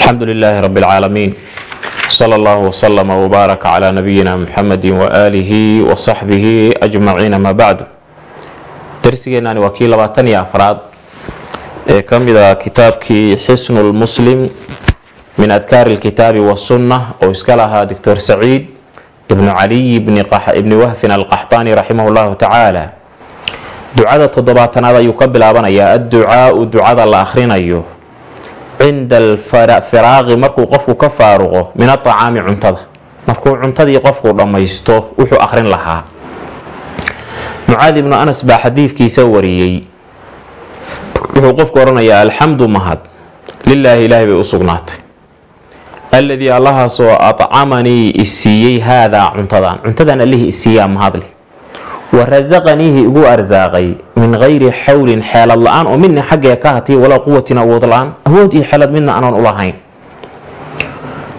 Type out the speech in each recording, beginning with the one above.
alxamdu lilaahi rabi اlcaalamiin sala allahu wslama wbaaraka calaa nabiyina muxamedi waaalihi wasaxbihi ajmaciin ama bacdu darsigeenani waa kii labaatan iyo afraad ee ka mid a kitaabkii xisnu lmuslim min adkaari lkitaabi wasunna oo iska lahaa doctor saciid ibnu caliy ibni wahfin alqaxtaani raximah llahu tacaala ducada toddobaatanaad ayuu ka bilaabanayaa adducaau ducada la akhrinayo cinda alfiraaqi markuu qofku ka faaruqo min aطacaami cuntada. Markuu cuntadii qofku dhammaysto wuxuu akhrin lahaa. Mucaad ibnu anas baa xadiidkiisa wariyey. Wuxuu qofku odhanayaa alxamdu mahad lilaahi ilaahay bay u sugnaatay. Alladii allahaasoo acamanii isiiyey haadaa cuntadan cuntadan allihii isiiyaa mahadleh wa rasaqaniihi igu arsaaqay min gayri xawlin xeelad la'aan oo midna xaggee ka hatay walaa quwatin awood la'aan awood iyo xeelad midna aanan u lahayn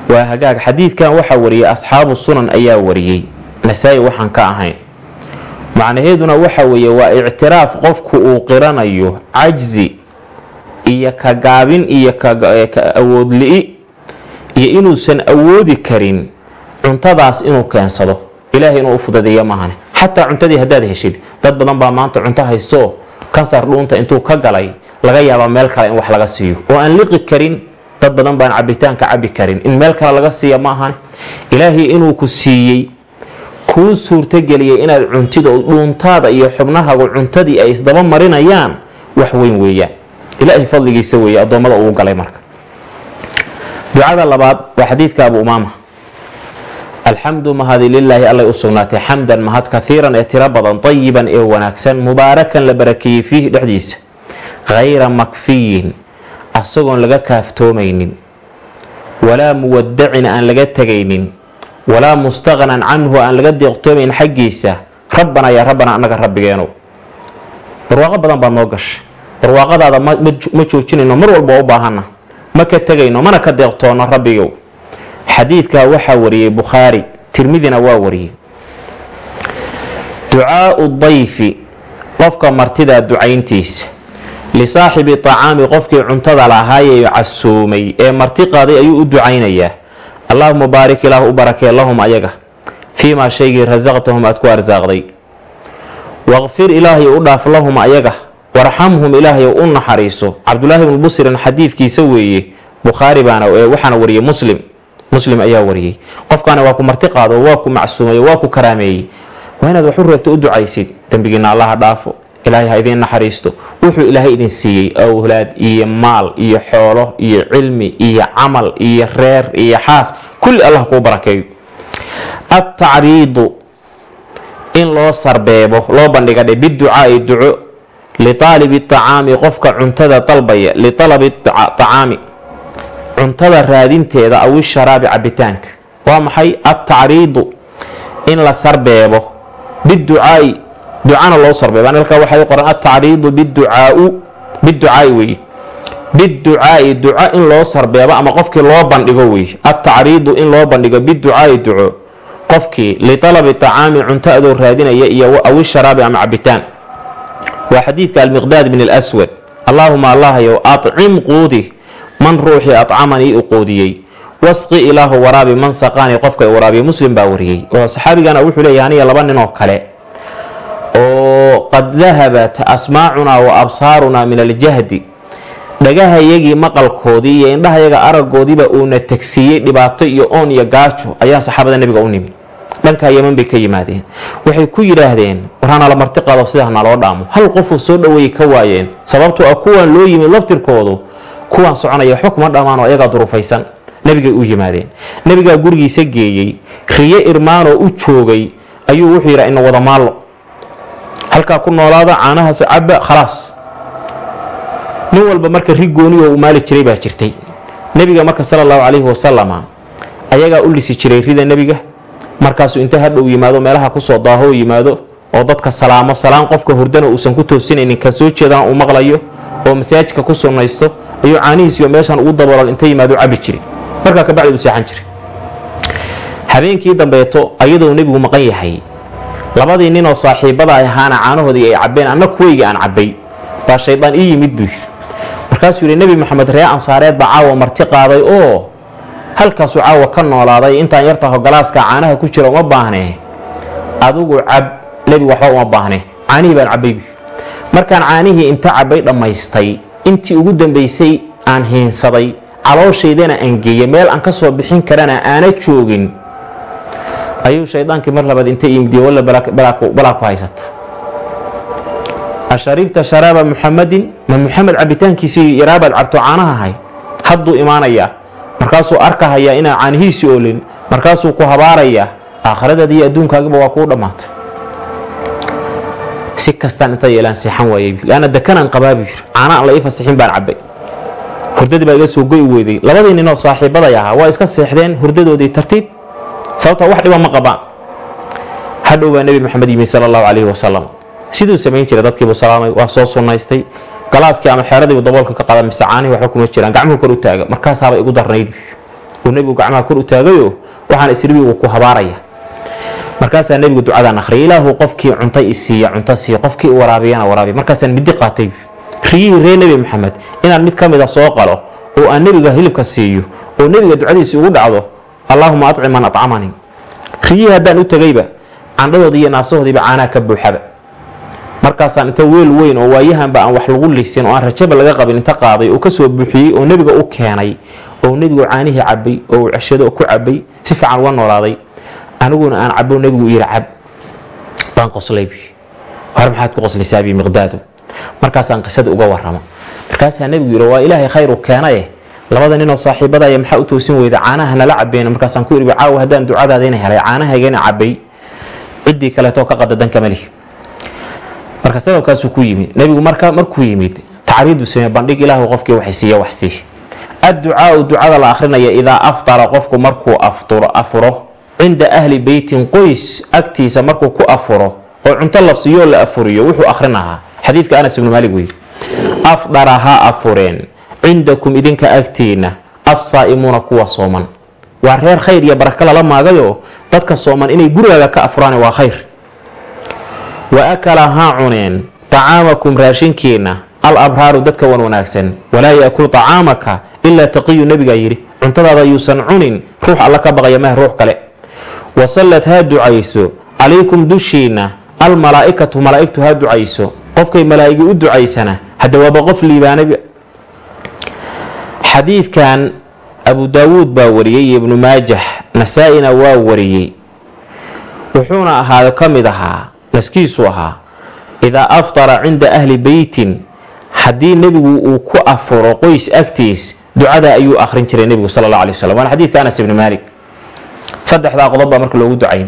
waa hagaag xadiidkan waxaa wariyey asxaabu sunan ayaa wariyey nasaa-i waxaan ka ahayn macnaheeduna waxa weeye waa ictiraaf qofku uu qiranayo cajzi iyo ka gaabin iyo awood li-i iyo inuusan awoodi karin cuntadaas inuu keensado ilaahay inuu u fudadeeyo maahane xataa cuntadii haddaad heshid dad badan baa maanta cunto haysto kansar dhuunta intuu ka galay laga yaabaa meel kale in wax laga siiyo. Oo aan liqi karin dad badan baan cabitaanka cabi karin. In meel kale laga siiya maahan ilaahay inuu ku siiyey kuu suurtageliyay inaad cuntid oo dhuuntaada iyo xubnahagu cuntadii ay isdaba marinayaan wax weyn weeyaan. Ilaahay fadligiisa weeye addoommada uu galay marka. Ducada labaad waa xadiidka abu umaama alxamdu mahadi lilaahi allay u sugnaatay xamdan mahad kahiiran ee tiro badan tayiban ee wanaagsan mubaarakan la barakeeyey fiihi dhexdiisa hayra makfiyin asagoon laga kaaftoomaynin walaa muwadacin aan laga tegaynin walaa mustaqnan canhu aan laga deeqtoomayn xaggiisa rabbanaa yaa rabbanaa annaga rabbigeenu. Barwaaqo badan baad noo gashay. Barwaaqadaada ma joojinayno mar walba u baahana ma ka tegayno mana ka deeqtoono rabbigow xadiidkaa waxaa wariyey bukhaari tirmidina waa wariyey. Ducaau dayfi qofka martidaa ducayntiisa lisaaxibi tacaami qofkii cuntada lahaayee casuumay ee marti qaaday ayuu u ducaynayaa. Allaahuma baarik ilaah u barakee lahum ayaga. Fii maa shaygii rasaqtahum aad ku arsaaqday. Waqfir ilaahay u dhaaf lahum ayaga. Warxamhum ilaahay u naxariiso. Cabdulaahi bnu busrin xadiidkiisa weeye bukhaari baana waxaana wariyey muslim muslim ayaa wariyey. Qofkaana waa ku marti qaado waa ku macsuumay waa ku karaameeyey. Waa inaad wax u reebto u ducaysid. Dembigiina allaha dhaafo. Ilaahay ha idiin naxariisto. Wuxuu ilaahay idin siiyey awlaad iyo maal iyo xoolo iyo cilmi iyo camal iyo reer iyo xaas. Kulli allah kuu barakeeyo. Attacriidu in loo sarbeebo loo bandhigadhe biducaai duco liaalibi tacaami qofka cuntada dalbaya lialabi tacaami cuntada raadinteeda aw isharaabi cabitaanka waa maxay? Attacriidu in la sarbeebo biducaai ducana loo sarbeebo. Halkaa waxaa qoran attacriidu biducaai weye biducaai duco in loo sarbeebo ama qofkii loo bandhigo weye attacriidu in loo bandhigo biducaai duco. Qofkii lialabi tacaami cunto adoo raadinaya iyo aw isharaabi ama cabitaan waa xadiidka almiqdaad bn اlswad allaahuma allahyow acim quudi man ruuxii acamanii u quudiyey. Wasqi ilaahu waraabi man saqaani qofka waraabiya muslim baa wariyey. Oo saxaabigana wuxuu leeyahy aniga laba nin oo kale oo qad dahabat asmaacunaa wa absaarunaa min aljahdi. Dhagahayagii maqalkoodii iyo indhahayaga aragoodiiba uuna tegsiiyey dhibaato iyo oon iyo gaajo ayaa saxaabada nebiga u nimid dhankaa yeman bay ka yimaadeen. Waxay ku yidhaahdeen warhana la marti qaado sidaa naloo dhaamo hal qofuu soo dhoweeyey ka waayeen. Sababtoo ah kuwan loo yimid laftirkoodu kuwaan soconaya waxba kuma dhammaanoo ayagaa durufaysan. Nebigay u yimaadeen. Nebigaa gurigiisa geeyey. Riyo irmaanoo u joogay. Ayuu wuxuu yidhaa ina wada maallo halkaa ku noolaada caanahaas cabba khalaas. Nin walba marka ri gooniyoo uu maali jiray baa jirtay. Nebiga marka sala allahu calayhi wasalama ayagaa u lisi jiray rida nebiga. Markaasuu inta hadhow yimaado meelaha ku soo daahoo yimaado oo dadka salaamo salaan qofka hurdana uusan ku toosinaynin ka soo jeedana uu maqlayo oo masaajidka ku sunnaysto ayuu caanihiisiyo meeshan ugu daboolal inta yimaado cabi jiray. Markaa kabacdi uu seexan jiray. Habeenkii dambeeto ayadoo nebigu maqan yahay labadii ninoo saaxiibada ahaana caanahoodii ay cabbeen anna kuweyga aan cabbay baa shaydaan ii yimid buu yiri markaasuu yihi nebi maxamed ree ansaareed baa caawa marti qaaday oo halkaasuu caawa ka noolaaday. Intaan yartaho galaaska caanaha ku jira uma baahnee adigu cab nebi waxba uma baahne. Caanihii baan cabay markaan caanihii inta cabay dhammaystay intii ugu dambaysay aan hiinsaday calooshaydana aan geeyey meel aan ka soo bixin karana aana joogin. Ayuu shaydaankii mar labaad inta yimid walla balaa ku haysata. Asharibta sharaaba muxamadin ma muxamed cabitaankiisii yaraabaad cabto caanaha ahay hadduu imaanayaa markaasuu arkahayaa inaan caanihiisii oolin. Markaasuu ku habaarayaa aakhiradaada iyo adduunkaagiba waa kuu dhammaatay si kastaan inta yeelaan seexan waayay laanna dekanaan qabaabu yiri caana aan ii fasixin baan cabbay. Hurdadii baa iga soo goy weyday labadii ninoo saaxiibaday ahaa waa iska seexdeen hurdadoodii tartiib. Sababtaa wax dhiba ma qabaan. Hadhow baa nebi maxamed yimi sala allahu calayhi wasalam siduu samayn jiray dadkiibuu salaamay waa soo sunnaystay. Galaaskii ama xeeradiibu daboolka ka qada mise caanihi waxba kuma jiraan. Gacmuhu kor u taaga. Markaasaaba igu darnayd. Uu nebigu gacmaha kor u taagayo waxaan isribigu ku habaaraya markaasaa nebigu ducadaan akhriyay ilaahu qofkii cunta isiiya cunto siiya qofkii waraabiyana waraabiya markaasaan midi qaatay riyihii ree nebi maxamed inaan mid ka mida soo qalo oo aan nebiga hilibka siiyo oo nebiga ducadiisi ugu dhacdo allaahuma acim man acamanii riyihii haddaan u tegayba candhadoodii iyo naasahoodiiba caanaha ka buuxaba. Markaasaan inta weel weyn oo waayahanba aan wax lagu lisin oo aan rajaba laga qabin inta qaaday oo ka soo buuxiyey oo nebiga u keenay oo nebigu caanihii cabay oo ceshado ku cabay si fiican uga noolaaday aniguna aan cabo nebigu yidhi cab baan qoslaybi hore maxaad ku qoslaysaabi miqdaado markaasaan qisada uga warramo. Markaasaa nebigu yidhi waa ilaahay khayru keenaye. Labada ninoo saaxiibadaya maxaa u toosin weyda? Caanaha nala cabeena markaasaan ku idhi caawa haddaan ducadaadayna helay. Caanahaygana cabay ciddii kaleetoo ka qadadan kamalihi marka sababkaasuu ku yimid. Nebigu markuu yimid tacriiduu sameye bandhig ilaahu qofkii wax siiya wax sii adducaau ducada la akhrinaya idaa aftara qofku markuu afuro cinda ahli beytin qoys agtiisa markuu ku afuro oo cunto la siiyo la afuriyo wuxuu akrinahaa xadiidka anas ibnu maalik weydi afdara ha afureen cindakum idinka agtiina assaa'imuuna kuwa sooman. Waa reer khayr iyo barako lala maagayo dadka sooman inay gurigaaga ka afuraan waa khayr. Wa akala ha cuneen tacaamakum raashinkiina al abraaru dadka wan wanaagsan. Walaa yaakul tacaamaka ilaa taqiyu nebigaa yidhi cuntadaada yuusan cunin ruux alla ka baqaya mah ruux kale wasallad ha ducayso. Calaykum dushiina almalaa'ikatu malaa'igtu ha ducayso. Qofkay malaa'igi u ducaysana hadda waaba qof liibaanaba xadiidkan abu daawuud baa wariyey iyo ibnu maajah nasaa-ina waa wariyey. Wuxuuna ahaado ka mid ahaa naskiisu ahaa idaa aftara cinda ahli beytin. Haddii nebigu uu ku afuro qoys agtiis ducada ayuu akhrin jiray nebigu sala alla alay waslam waana xadiidka anas ibni maalik saddexdaa qodob baa marka loogu ducayn.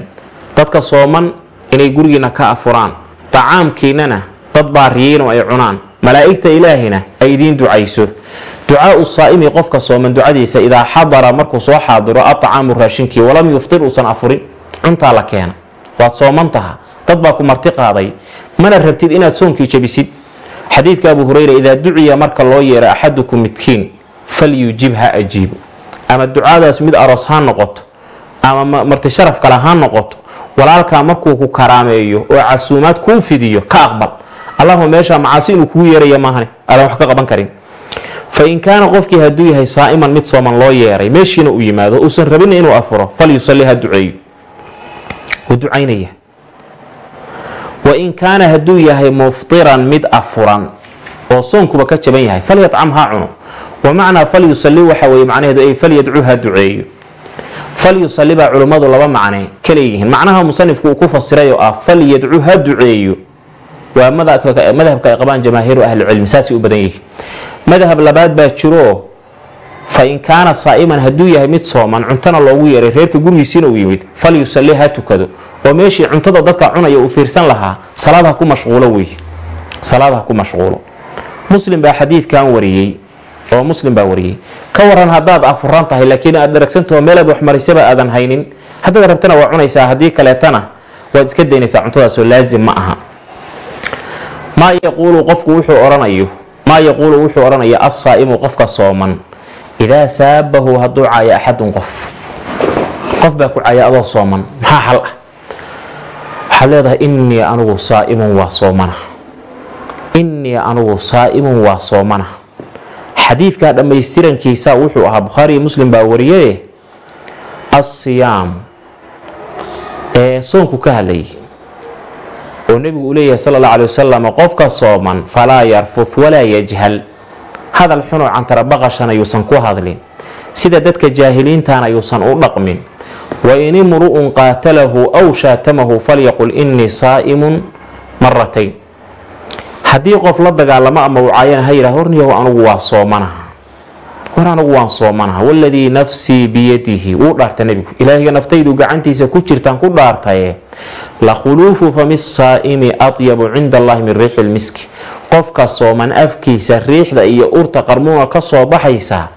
Dadka sooman inay gurigiina ka afuraan tacaamkiinana dad baariyeynoo ay cunaan malaa'igta ilaahina ay idiin ducayso. Ducaau saa'imi qofka sooman ducadiisa idaa xadara markuu soo xaadiro acaamu raashinkii walam yuftir uusan afurin cuntaa la keena. Waad sooman taha dad baa ku marti qaaday mana rabtid inaad soonkii jabisid xadiidka abu hureyra idaa duciya marka loo yeero axadukum midkiin falyujib ha ajiibo. Ama ducadaas mid aroos ha noqoto ama marti sharaf kale ha noqoto. Walaalkaa markuu ku karaameeyo oo casuumaad kuu fidiyo ka aqbal. Allahuma meeshaa macaasi inuu kugu yeeraya maahane adan wax ka qaban karin. Fa kaana qofkii hadduu yahay saa'iman mid sooman loo yeeray meeshiina uu yimaado uusan rabina inuu afuro fal ha duceeyo. Wuu ducaynaya wa kaana hadduu yahay muftiran mid afuran oo soonkuba ka jaban yahay falyatcam ha cuno. Wa macnaa fal yusalli waxa weye macnaheedu ay falyadcu ha duceeyo fal yusalli baa culummadu laba macne ka leeyihiin. Macnaha musanifku uu ku fasiray oo ah fal yadcu ha duceeyo. Waa madhabka ay qabaan jamaahiiru ahlicilmi saasay u badan yihiin. Madhab labaad baa jiroo fa kaana saa'iman hadduu yahay mid sooman cuntona loogu yeeray reerka gurigiisiina uu yimid fal yusalli ha tukado. Oo meeshii cuntada dadka cunaya uu fiirsan lahaa salaad ha ku mashquulo wey salaad ha ku mashquulo. Muslim baa xadiidkan wariyey oo muslim baa wariyey. Ka waran haddaad afuran tahay laakiin aad dharagsantaho meelaad waxmarisaba aadan haynin haddaad rabtana waa cunaysaa haddii kaleetana waad iska daynaysaa cuntadaasoo laazim ma aha. Maa yaquulu qofku wuxuu odhanayo maa yaquulu wuxuu odhanaya assaa'imu qofka sooman idaa saabahu hadduu caayo axadun qof qof baa ku caaya adoo sooman maxaa xal ah? Waxaad leedahay innii anugu saa'imun waa soomana innii anugu saa'imun waa soomana xadiidkaa dhammaystirankiisa wuxuu ahaa bukhaari iyo muslim baa wariye asiyaam ee soonku ka hadlayay oo nebigu uu leeyahay sala alla alay wasalam qofka sooman falaa yarfuf walaa yajhal. Hadal xunoo cantarabaqashan ayuusan ku hadlin. Sida dadka jaahiliintan ayuusan u dhaqmin. Wa in imru'un qaatalahu aw shaatamahu falyaqul innii saa'imun maratayn haddii qof la dagaalamo ama uu caayana ha yidhah horniyahu anugu waa soomanaha. War anugu waan soomanaha. Waladii nafsii biyadihi wuu dhaarta nebigu. Ilaahiga naftaydu gacantiisa ku jirtaan ku dhaartaye. La khuluufu fami saa'imi atyabu cinda allahi min riixi lmiski qofka sooman afkiisa riixda iyo urta qarmuuna ka soo baxaysa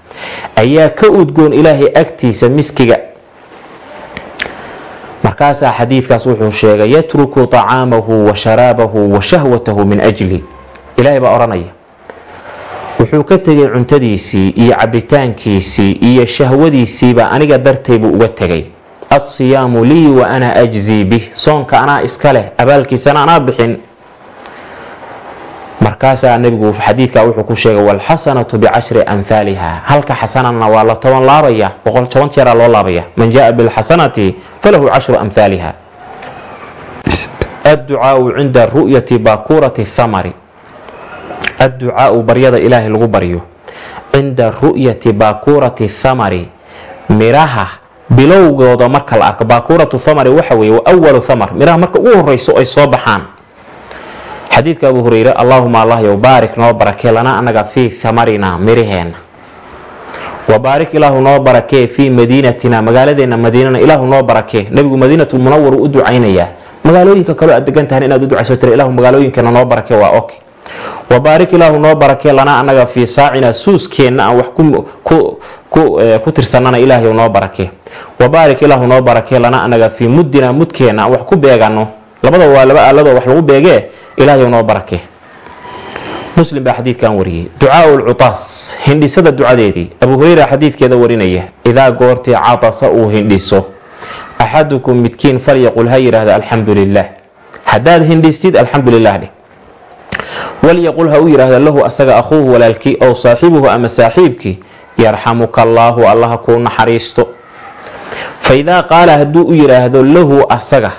ayaa ka udgoon ilaahay agtiisa miskiga markaasaa xadiidkaas wuxuu sheegay yatruku طacaamahu wa sharaabahu wa shahwatahu min ajli ilaahay baa odhanaya wuxuu ka tegay cuntadiisii iyo cabitaankiisii iyo shahwadiisiiba aniga dartay buu uga tegay. Alsiyaamu lii wa ana ajzii bih. Soonka anaa iska leh abaalkiisana anaa bixin markaasaa nebigu xadiidka wuxuu ku sheegay walxasanatu bicashri amhaaliha halka xasanana waa la toban laabaya boqol toban jeeraa loo laabaya. Man jaa bilxasanati falahu cashru amhaaliha adducaau cinda ru'yati baakuurati thamari. Adducaau baryada ilaahay lagu baryo. Cinda ru'yati baakuurati thamari. Miraha bilowgooda marka la arko baakuuratu thamari waxa weeye wa awalu thamar. Miraha marka ugu horeyso ay soo baxaan xadiidka abu hureyre allaahuma allah yow baarik noo barakee lana anaga fii thamarina miraheenna wa baarik ilaahu noo barakee fii madiinatina magaaladeena madiinana ilaahu noo barakee. Nebigu madiinatu munawar u ducaynayaa magaalooyinka kaloo aad degan tahan inaad u ducayso tira ilahu magaalooyinkana noo barakee waa ok. Wa baarik ilaahu noo barakee lana anaga fii saacina suuskeenna aan wax ku tirsanana ilaahay noo barakee. Wa ilaahu noo barakee lana anaga fii muddina mudkeenna aan wax ku beegano labada waa laba aaladoo wax lagu beegee ilaahay noo barakee muslim baa xadiidkan wariyey. Ducaau lcutaas hindhisada ducadeedii. Abu hureyra xadiidkeeda warinaya idaa goortii catasa uu hindhiso axadukum midkiin falyaqul ha yidhaahdo alxamdu lilah haddaad hindhistid alxamdu lilah dheh. Walyaqul ha u yidhaahdo lahu asaga akhuuhu walaalkii ow saaxibuhu ama saaxiibkii yarxamuka allaahu allaha kuu naxariisto. Fa idaa qaala hadduu u yidhaahdo lahu asaga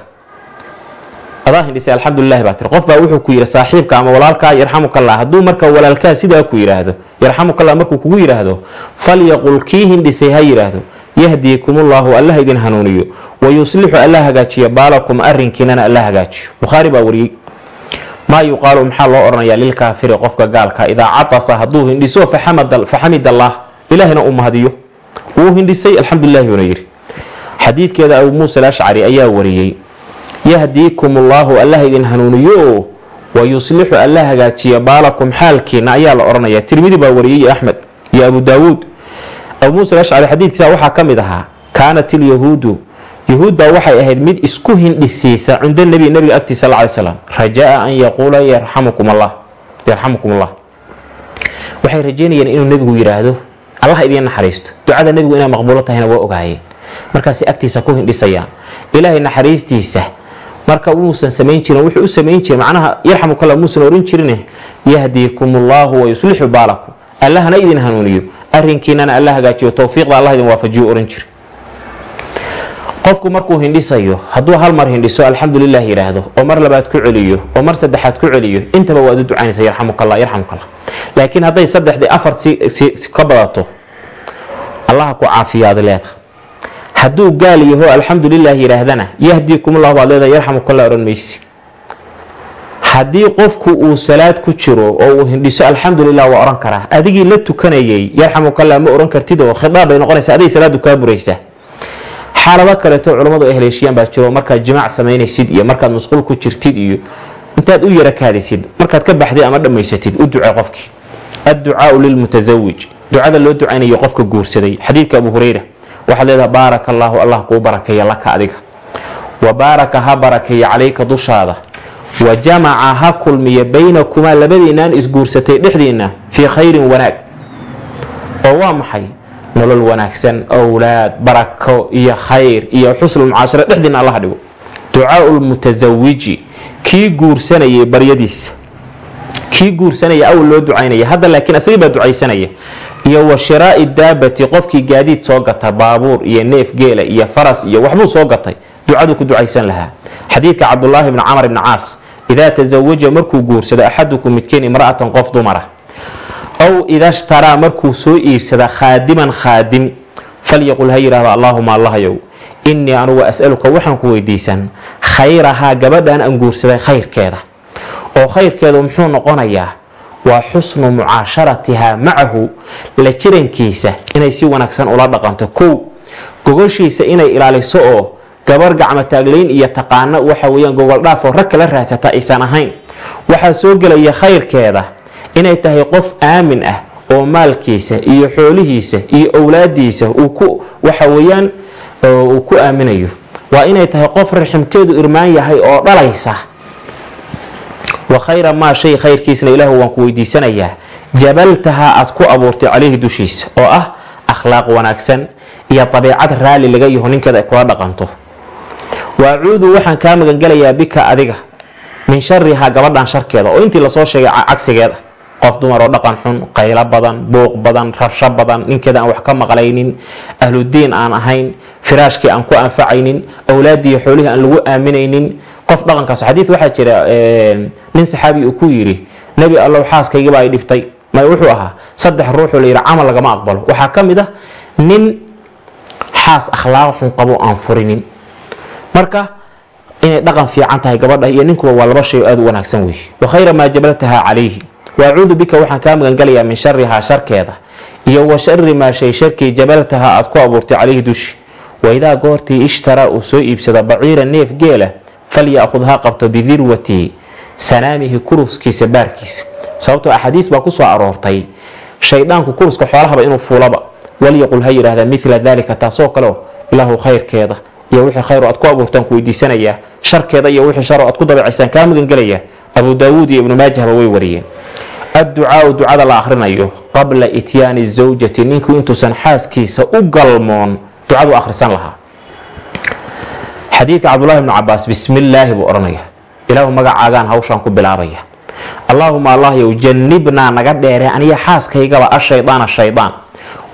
adaa hindhisay alxamdulilahi baa tiri. Qof baa wuxuu ku yidhi saaxiibka ama walaalkaa yarxamukallah. Hadduu marka walaalkaa sidaa ku yidhaahdo yarxamukallah markuu kugu yidhaahdo falyaqul kii hindhisay ha yidhaahdo yahdiikumullaahu allah idin hanuuniyo. Wa yuslixu alla hagaajiyo. Baalakum arrinkiinana alla hagaajiyo. Bukhaari baa wariyey. Maa yuqaalu maxaa loo odhanayaa lilkaafiri qofka gaalka idaa catasa hadduu hindhiso faxamid allah ilaahina uu mahadiyo. Wuu hindhisay alxamdulilahi buuna yidhi. Xadiidkeeda abu muusa alashcari ayaa wariyey yahdiikum ullaahu allah idin hanuuniyo wa yuslixu alla hagaajiya baalakum xaalkiina ayaa la odhanaya tirmidi baa wariyey iyo axmed iyo abu daawuud. Abu muusa alashcari xadiidkiisa waxaa ka mid ahaa kaanat ilyahuudu yahuud baa waxay ahayd mid isku hindhisiisa cinda nebi nebiga agtiisa sal ly slam rajaa an yaquula yarxamukum allah waxay rajeynayeen inuu nebigu yidhaahdo allah idiin naxariisto ducada nebigu inay maqbuulo tahayna waa ogaayeen. Markaasay agtiisa ku hindhisayaan. Ilaahay naxariistiisa marka muusan samayn jirin wuxuu u samayn jiray macnaha yarxamukalla muusan oran jirin yahdiikum ullahu wa yuslixu baalakum. Allahna idin hanuuniyo. Arrinkiinana alla hagaajiyo towfiiqda allah idin waafajiyo oran jira qofku markuu hindhisayo hadduu hal mar hindhiso alxamdulilah yidhaahdo oo mar labaad ku celiyo oo mar saddexaad ku celiyo intaba waad u ducaynaysa yarxamukallah yarxamukallah laakiin hadday saddexdii afar ka badato allaha ku caafiyaad leeda hadduu gaal yaho alxamdulilah yidhaahdana yahdiikumullah baad leedahay yarxamukallah maysi. Haddii qofku uu salaad ku jiro oo uu hindhiso alxamdulilah waa ohan karaa. Adigii la tukanayay yarxamukallah ma ohan kartid oo bay noqonaysa aday salaadu kaa buraysaa xaalado kaleeto culammadu ay haleeshiyaan baa jiro markaad jimaac samaynaysid iyo markaad musquul ku jirtid iyo intaad u yara kaadisid markaad ka baxday ama dhammaysatid u duce qofkii. Adducaau lilmutasawij ducada loo ducaynayo qofka guursaday. Xadiidka abu hureyra waxaad leedaha baaraka allaahu allah kuu barakeeya laka adiga. Wa baaraka ha barakeeya calayka dushaada. Wa jamaca ha kulmiya baynakumaa labadiinaan isguursatay dhexdiinna fii khayrin wanaag. Oo waa maxay? Nolol wanaagsan owlaad barako iyo khayr iyo xusnu mucaashara dhexdiina allaha dhigo. Ducaau lmutasawiji kii guursanayay baryadiisa. Kii guursanaya awal loo ducaynaya hadda laakiin asagii baa ducaysanaya iyo wa shiraa'i daabati qofkii gaadiid soo gata baabuur iyo neef geela iyo faras iyo waxbuu soo gatay ducaduu ku ducaysan lahaa. Xadiidka cabdulaahi bni camr bni caas idaa tasawaja markuu guursado axadukum midkeen imra'atan qof dumara ow ida shtaraa markuu soo iibsada khaadiman khaadim falyaqul ha yidhahdo allaahuma allahyow innii anugu as'aluka waxaan ku weydiisan khayrahaa gabadhan aan guursaday khayrkeeda oo khayrkeedu muxuu noqonayaa waa xusnu mucaasharatihaa macahu la jirankiisa inay si wanaagsan ula dhaqanto. Kow gogoshiisa inay ilaaliso oo gabar gacmo taaglayn iyo taqaano waxa weyaan gogoldhaaf oo rag kala raadsata aysan ahayn. Waxaa soo gelaya khayrkeeda inay tahay qof aamin ah oo maalkiisa iyo xoolihiisa iyo owlaadiisa waxa weyaan uu ku aaminayo. Waa inay tahay qof raximkeedu irmaan yahay oo dhalaysa wa khayra maa shay khayrkiisna ilaahu waan ku weydiisanayaa. Jabaltahaa aad ku abuurtay calayhi dushiisa oo ah akhlaaq wanaagsan iyo dabiicad raalli laga yaho ninkeeda ay kula dhaqanto. Wa acuudu waxaan kaa magangelayaa bika adiga min sharihaa gabadhan sharkeeda. Oo intii la soo sheegay cagsigeeda qof dumar oo dhaqan xun qaylo badan buuq badan rabsho badan ninkeeda aan wax ka maqlaynin ahludiin aan ahayn firaashkii aan ku anfacaynin awlaadiiyo xoolihii aan lagu aaminaynin qof dhaqankaas. Xadiid waxaa jira nin saxaabi uu ku yidhi nebi allow xaaskaygibaa ay dhibtay may wuxuu ahaa saddex ruuxoo layidhi camal lagama aqbalo. Waxaa ka mid ah nin xaas akhlaaq xun qabo aan furinin. Marka inay dhaqan fiican tahay gabadha iyo ninkuba waa laba shay oo aada u wanaagsan weeye wa khayra maa jabaltahaa calayhi. Wa acuudu bika waxaan kaa magangelayaa min sharihaa sharkeeda. Iyo wa shari maa shay sharkii jabaltahaa aad ku abuurtay calayhi dushi. Waidaa goortii ishtaraa uu soo iibsado baciira neef geela falyakhud ha qabto bidirwati sanaamihi kuruskiisa baarkiisa sababtoo axaadiis baa ku aroortay shayddaanku kuruska xoolahaba inuu fuulaba walyaqul ha yidhaahda mila dalika taasoo kaleo ilaahu khayrkeeda iyo wixii khayr aad ku abuurtaan ku weydiisanayaa sharkeeda iyo wixii shar aad ku dabeecaysaan kaa magangelayaa abu daawuud iyo ibnu maajahba way wariyeen adducaau ducada la akhrinayo qabla ityaani zawjati ninku intuusan xaaskiisa u galmoon ducadu akhrisan lahaa xadiidka cabdulahi bnu cabaas bismillaahi buu odhanaya ilaahu magacaagaan hawshaan ku bilaabaya. Allaahuma allahyow jannibnaa naga dheere aniya xaaskaygaba ashaydaana shaydaan.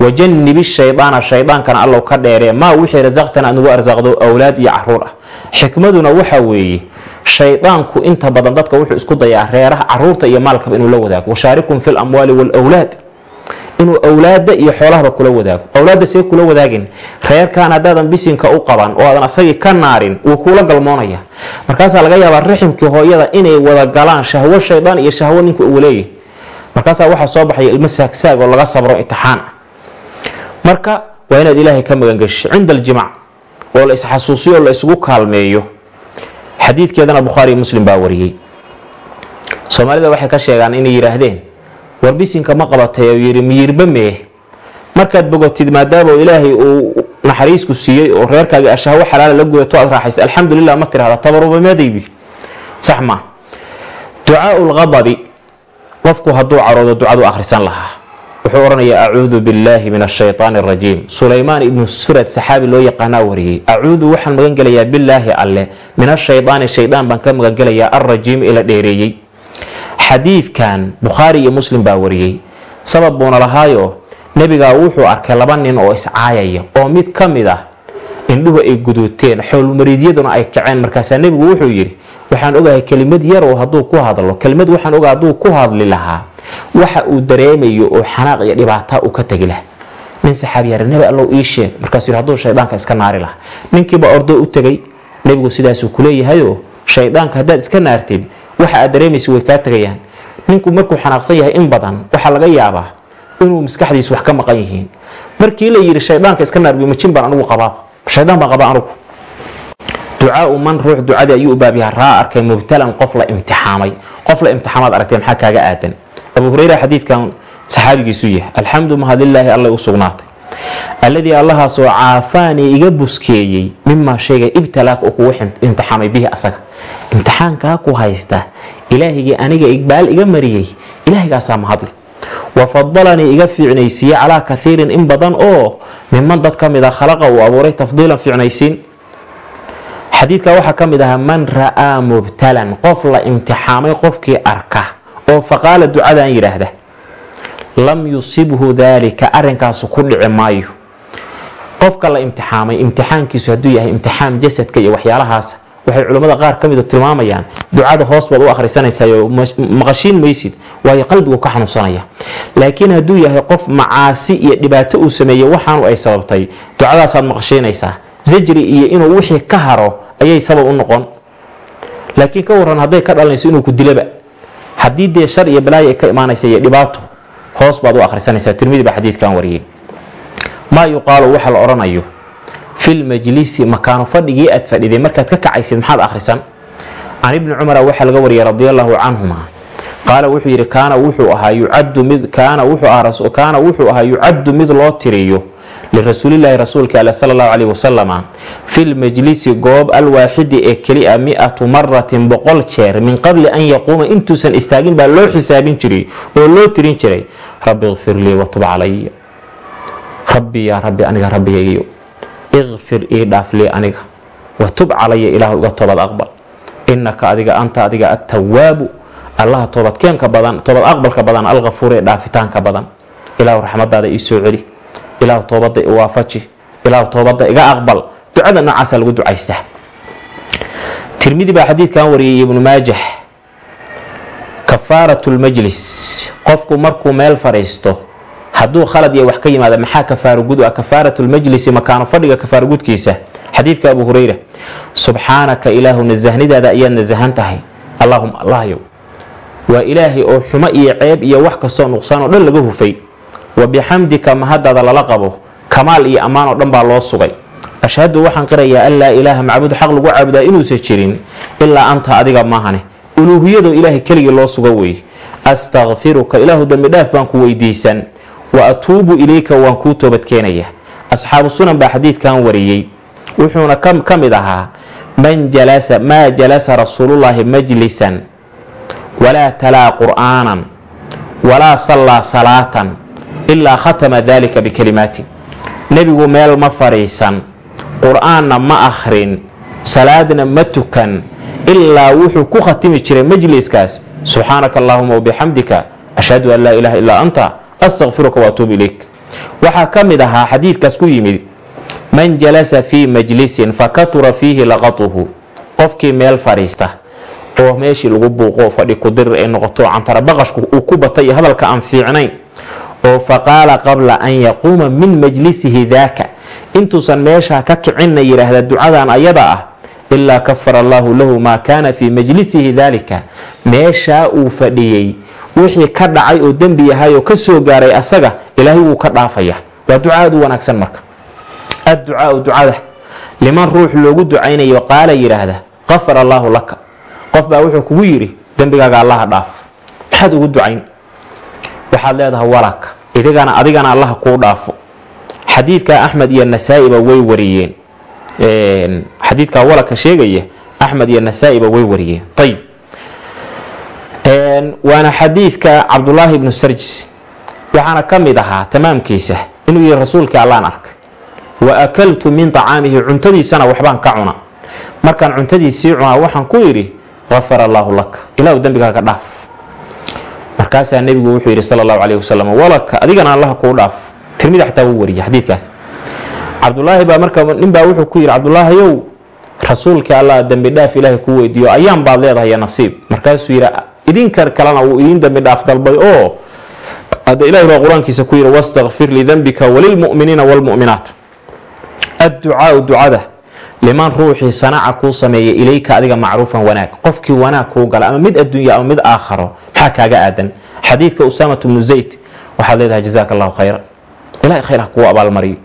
Wajanibi shaydaana shaydaankana allow ka dheeree maa wixii rasaqtana aad nagu arsaqdo awlaad iyo carruur ah. Xikmaduna waxa weeye shaydaanku inta badan dadka wuxuu isku dayaa reeraha carruurta iyo maalkaba inuu la wadaago. Washaarikum fi lamwaali waalwlaad inuu awlaada iyo xoolahaba kula wadaago. Awlaadda see kula wadaagin reerkan haddaadan bisinka u qaban oo aadan asagii ka naarin wuu kuula galmoonaya. Markaasaa laga yaabaa raximkii hooyada inay wada galaan shahwo shaydaan iyo shahwo ninku uu markaasaa waxaa soo baxaya ilmo saagsaag oo laga sabro intixaan ah marka waa inaad ilaahay ka magangesho cinda aljimac oo la isxasuusiyo oo la isugu kaalmeeyo. Xadiidkeedana bukhaariyo muslim baa wariyey. Soomaalida waxay ka sheegaan inay yidhaahdeen war bisinka ma qabatay oo yidhi miyirba mee markaad bogotid maadaama ilaahay uu naxariisku siiyey oo reerkaagii ashahwo xalaala la gudato aad raaxaysa alxamdulilah ma tirahda tabarubameedaybi sax ma. Ducaau qofku hadduu caroodo ducadu akhrisan lahaa. Wuxuu odhanayaa acuudu billaahi min ashaytaan arajiim sulaymaan ibnu surad saxaabi loo yaqaanaa wariyey acuudu waxaan magan gelayaa bilaahi alle min ashaydaani shaydaan baan ka magan gelayaa alrajiim ila dheereeyey xadiidkan bukhaari iyo muslim baa wariyey. Sabab buuna lahaayo nebigaa wuxuu arkay laba nin oo iscaayaya oo mid ka mid ah indhuhu ay guduuteen xowlmariidyaduna ay kaceen. Markaasaa nebigu wuxuu yidhi waxaan ogahay kelimad yarow hadduu ku hadlo. Kelimad waxaan ogahay hadduu ku hadli lahaa. Waxa uu dareemayo oo xanaaq iyo dhibaata uu ka tegi laha nin saxaabiyaare nebi allow ii sheeg. Markaasuu yidhi hadduu shaydaanka iska naari lahaa. Ninkiiba ordo u tegay nebigu sidaasuu kuleeyahayoo shaydaanka haddaad iska naartid waxa aad dareemaysa way kaa tegayaan ninku markuu xanaaqsan yahay in badan waxaa laga yaabaa inuu maskaxdiisa wax ka maqan yihiin. Markii la yidhi shaydaanka iska naarbi majin baan anugu qabaa. Shaydaan baan qabaa anugu. Ducaau man ruux ducadii ayuu u baabyaha raa arkay mubtalan qof la imtixaamay. Qof la imtixaamaad aragtay maxaa kaaga aadan? Abu hureyra xadiidkan saxaabigiisu yahay alxamdu mahadilaahi allay u sugnaatay alladii allahaasoo caafaanii iga buskeeyey mimaa sheegay ibtalaak uu kugu imtixaamay bihi asaga. Imtixaankaa ku haysta ilaahigii aniga igbaal iga mariyey ilaahigaasaa mahadle wa fadalanii iga fiicnaysiiye calaa kaiirin in badan oo miman dad ka mid a khalaqa uu abuuray tafdiilan fiicnaysiin. Xadiidka waxaa ka mid ahaa man ra'aa mubtalan qof la imtixaamay qofkii arka oo faqaala ducadan yidhaahda lam yusibhu daalika arrinkaasu ku dhici maayo. Qofka la imtixaamay imtixaankiisu hadduu yahay imtixaan jasadka iyo waxyaalahaas waxay culimmada qaar ka midu tilmaamayaan ducada hoos u akhrisanaysayo maqashiin maysid waayo qalbigu ka xanuunsanaya. Laakiin hadduu yahay qof macaasi iyo dhibaato uu sameeyey waxaanu ay sababtay ducadaasaad maqashiinaysaa zajri iyo inuu wixii ka haro ayay sabab u noqon. Laakiin ka waran hadday ka dhalanayso inuu ku dilaba. Haddii dee shar iyo balaayo ay ka imaanaysa iyo dhibaato hoos baad u akhrisanaysaa. Tirmidi baa xadiidkan wariyey. Maa yuqaalu waxa la odhanayo filmajlisi makaanu fadhigii aad fadhiday markaad ka kacaysid maxaad akhrisan? Can ibni cumara waxaa laga wariyay radi allaahu canhuma. Qaala wuxuu yidhi kaana wuxuu ahaa yucaddu mid loo tiriyo lirasuulilaahi rasuulka ale sala allahu calayhi wasalama filmajlisi goob alwaaxidi ee keli a mi-atu maratin boqol jeer min qabli an yaquuma. Intuusan istaagin baa loo xisaabin jiray oo loo tirin jiray rabbi ikfir lii watub calaya rabbi yaa rabbi aniga rabbigaygiyo ikfir ii dhaaf lii aniga watub calaya ilaahu iga toobad aqbal inaka adiga anta adiga attawaabu allaha toobadkeenka badan toobad aqbalka badan alkafuur ee dhaafitaanka badan ilaahu raxmadaada ii celi ilaahu toobadda i waafaji ilaahu iga aqbal ducada noocaasa lagu ducaystaa tirmidi baa xadiidkan wariyay ibnu maajah kafaaratu lmajlis. Qofku markuu meel fadhiisto hadduu khalad iyo wax ka yimaada maxaa kafaaro gud ah kafaaratu lmajlisi makaano fadhiga kafaaro gudkiisa. Xadiidka abu hurayra subxaanaka ilaahu nasahnidaada ayaad nasahan tahay. Allahuma allahyow waa ilaahay oo xumo iyo ceeb iyo wax kastoo nuqsaan oo dhan laga hufay. Wa bixamdika mahadaada lala qabo. Kamaal iyo ammaan oo dhan baa loo sugay. Ashhadu waxaan qirayaa an laa ilaaha macbuud xaq lagu caabudaa inuusan jirin ilaa anta adiga maahane uluuhiyadoo ilaahay keligii loo sugo weeye astakfiruka ilaahu dambi dhaaf baan ku weydiisan. Wa atuubu ilayka waan kuu toobadkeenaya asxaabu sunan baa xadiidkan wariyey. Wuxuuna ka mid ahaa man jalasa maa jalasa rasuulullaahi majlisan walaa talaa qur'aanan walaa sallaa salaatan ilaa khatama dalika bikalimaatin nebigu meel ma fadhiisan qur'aanna ma akhrin salaadna ma tukan ilaa wuxuu ku khatimi jiray majliskaas. Subxaanaka allahuma wabixamdika ashhadu an laa ilaaha illaa anta astaqfiruka waatuubu ilayk. Waxaa ka mid ahaa xadiidkaas ku yimid man jalasa fii majlisin fakahura fiihi laqatuhu. Qofkii meel fadhiista oo meeshii lagu buuqo fadhi kudirir ay noqoto cantara baqashku uu ku batay iyo hadalka aan fiicnayn oo faqaala qabla an yaquuma min majlisihi daaka intuusan meeshaa ka kicinna yidhaahda ducadan ayada ah ilaa kafara allaahu lahu maa kaana fii majlisihi daalika meeshaa uu fadhiyey wixii ka dhacay oo dembi yahay oo ka soo gaaray asaga ilaahay wuu ka dhaafaya. Waa duca aad u wanaagsan marka. Adducaau ducada. Liman ruux loogu ducaynayo qaala yidhaahda qafara allaahu laka. Qof baa wuxuu kugu yidhi dembigaaga allaha dhaaf. Maxaad ugu ducayn? Waxaad leedahay walaka idigana adigana allaha kuu dhaafo. Xadiidka axmed iyo nasaa-iba way wariyeen xadiidka walaka sheegaya axmed iyo nasaa-iba way wariyeen. Ayib waana xadiidka cabdulaahi ibnu sarjis. Waxaana ka mid ahaa tamaamkiisa inuu yihi rasuulkii allaan arkay. Wa akaltu min طacaamihi cuntadiisana waxbaan ka cuna markaan cuntadiisii cunaa waxaan ku yidhi afara allaahu laka ilahu dembigaaga dhaaf markaasaa nebigu wuxuu yidhi sal اllahu alayh wasalam walaka adigana allaha kuu dhaaf. Tirmida xataa wuu wariyay xadiidkaas. Cabdulaahi baa marka nin baa wuxuu ku yidhi cabdulaahiyow rasuulkii allah dembi dhaaf ilaahay kuu weydiiyo ayaan baad leedahay nasiib. Markaasuu yidhi idinka kalena wuu idiin dembi dhaaf dalbay oo hadda ilahi baa qur'aankiisa ku yidhi wastakfir lidembika walilmu'miniina wاlmu'minaat adducaau ducada liman ruuxii sanaca kuu sameeya ilayka adiga macruufan wanaag. Qofkii wanaag kuu gala ama mid adduunya ama mid aakharo maxaa kaaga aadan? Xadiidka usaamatu bnu zayd waxaad leedahay jazaaka allahu khayra ilahay khayr ha kuu abaalmariyo.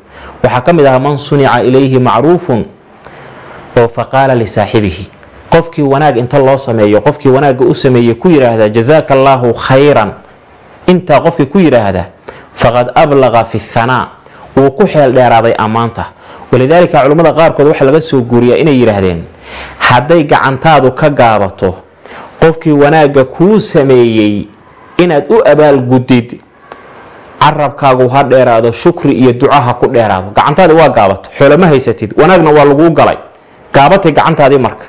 Waxaa ka mid ahaa man sunica ilayhi macruufun oo faqaala lisaaxibihi qofkii wanaag inta loo sameeyo qofkii wanaagga u sameeyey ku yidhaahda jazaaka allaahu khayran. Intaa qofkii ku yidhaahda faqad ablaqa fi thanaa wuu ku xeel dheeraaday ammaanta. Walidaalika culimmada qaarkood waxaa laga soo guuriyaa inay yidhaahdeen hadday gacantaadu ka gaabato qofkii wanaagga kuu sameeyey inaad u abaalgudid carabkaagu ha dheeraado shukri iyo duca ha ku dheeraado. Gacantaadi waa gaabato xoolama haysatid wanaagna waa laguu galay gaabatay gacantaadii marka.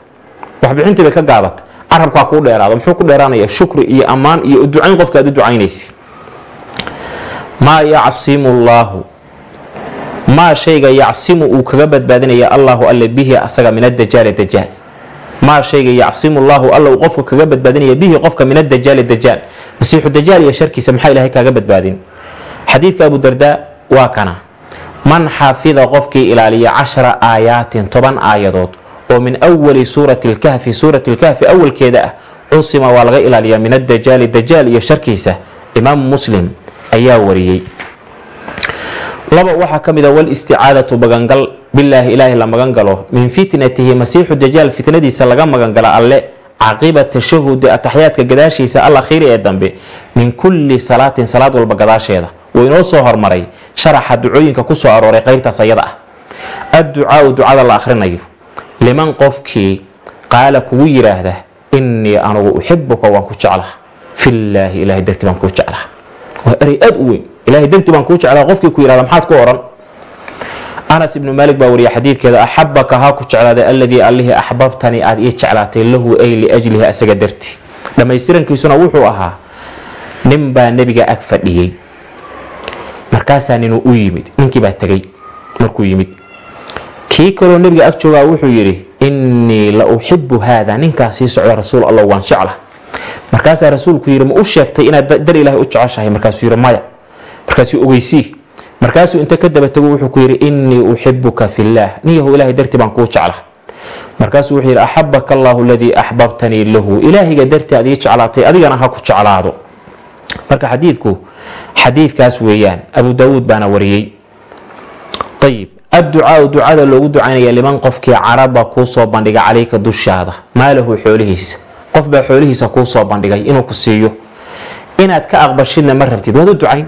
Waxbixintii bay ka gaabatay carabkaa kuu dheeraado. Muxuu ku dheeraanaya shukri iyo ammaan iyo ducayn qofka u ducaynaysa maa yacsimu llaahu maa shayga yacsimu uu kaga badbaadinaya allaahu alle bihi asaga min adajaali dajaal. Maa shayga yacsimu llaahu alla uu qofka kaga badbaadinaya bihi qofka min adajaali dajaal. Masiixu dajaal iyo sharkiisa maxaa ilahay kaaga badbaadin? Xadiidka abu dardaa waa kana man xafida qofkii ilaaliya cashara aayaatin toban aayadood oo min awali suurati lkahfi suurati lkahfi awalkeeda ah cusima waa laga ilaaliyaa min adajaali dajaal iyo sharkiisa imaamu muslim ayaa wariyey. Laba waxaa ka mid a walisticaadatu magangal bilaahi ilaahi la magan galo min fitnatihi masiixu dajaal fitnadiisa laga magangalo alle caqiba tashahudi ataxyaadka gadaashiisa alakhiiri ee dambe min kulli salaatin salaad walba gadaasheeda wuu inoo soo hormaray sharaxa ducooyinka ku soo arooray qaybtaas ayada ah. Adducaau ducada la akhrinayo liman qofkii qaala kugu yiraahda innii anugu uxibuka waan ku jeclaha fillaahi ilahay darti baan kuu jeclaha waa erey aad u weyn. Ilahay darti baan kuu jeclaha qofkii ku yihahda maxaad ku oran anas ibnu maalik baa wariya xadiidkeeda axabaka haa ku jeclaaday alladii allihii axbabtanii aad ii jeclaatay lahu ay liajlihi asaga darti. Dhammaystirankiisuna wuxuu ahaa nin baa nebiga ag fadhiyey markaasaa ninuu u yimid. Ninkii baa tegey markuu yimid kii kaloo nebiga ag joogaa wuxuu yidhi innii la uxibu haada ninkaas sii socda rasuul allah waan jecla markaasaa rasuulku yidhi ma u sheegtay inaad dar ilaahay u jeceshahay? Markaasuu yidhi maya. Markaasuu ogeysii. Markaasuu inta ka daba tego wuxuu ku yidhi innii uxibuka fillaah. Niyahu ilahay darti baan kuu jecla markaasuu wuxuu yidhi axabaka allahu aladii axbabtanii lahu. Ilaahiga darti aad ii jeclaatay adigana ha ku jeclaado. Marka xadiidku xadiidkaas weeyaan abu daawuud baana wariyey. Ayib adducaau ducada loogu ducaynaya liman qofkii carada kuu soo bandhiga calayka dushaada maalahu xoolihiisa. Qof baa xoolihiisa kuu soo bandhigay inuu ku siiyo. Inaad ka aqbashidna ma rabtid waad u ducayn.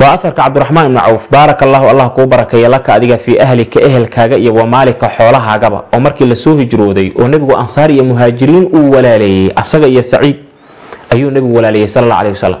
Waa aharka cabdiraxmaan ibnu cawf baaraka allahu allah kuu barakeeya laka adiga fii ahlika ehelkaaga iyo wamaalika xoolahaagaba. Oo markii la soo hijrooday oo nebigu ansaar iyo muhaajiriin uu walaaleeyey asaga iyo saciid ayuu nebigu walaaleeyey sal alla aleh wasalam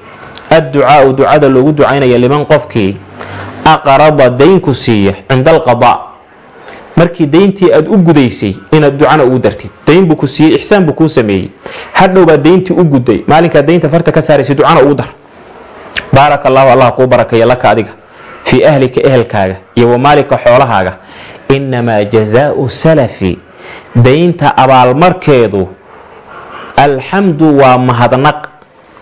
adducaau ducada loogu ducaynaya liman qofkii aqrada daynku siiya cinda alqadaa markii dayntii aad u gudaysay inaad ducana ugu dartid dayn buu ku siiyey ixsaan buu kuu sameeyey. Hadhowbaa dayntii u gudday maalinkaa daynta farta ka saaraysay ducana ugu dar. Baaraka allaahu allah kuu barakeeya laka adiga fii ahlika ehelkaaga iyo wamaalika xoolahaaga. Innamaa jazaau salafi daynta abaalmarkeedu alxamdu waa mahadnaq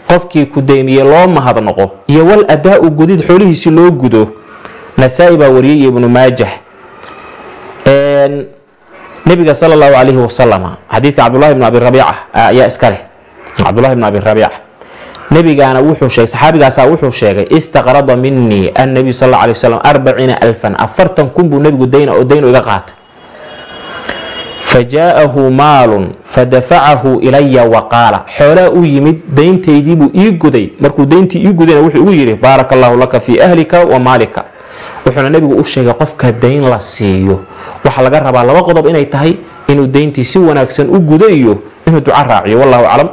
qofkii ku daymiye loo mahadnaqo iyo wal adaa-u gudid xoolihiisi loo gudo nasaa-i baa wariyay iyo ibnu maajah. Nebiga sala allahu calayhi wasalam xadiidka cabdullahi bn abi rabiica ayaa iska leh. Cabdullahi bn abi rabiica nebigaana wuxuu sheegay saxaabigaasaa wuxuu sheegay istaqrada minii annabiyu sal alla alay wasalam arbaciina alfan afartan kun buu nebigu dayna oo dayn iga qaatay fajaa'ahu maalun fadafacahu ilaya waqaala xoolaa u yimid dayntaydiibuu ii guday. Markuu dayntii ii gudayna wuxuu igu yidhi baaraka allahu laka fii ahlika wa maalika. Wuxuuna nebigu u sheegay qofka dayn la siiyo waxaa laga rabaa laba qodob inay tahay inuu dayntii si wanaagsan u gudo iyo inuu duco raaciyo. Wallahu aclam.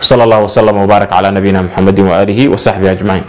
Sal allahu wslm wbaarak calaa nabiyina muxamedi waaalihi wasaxbihi ajmaciin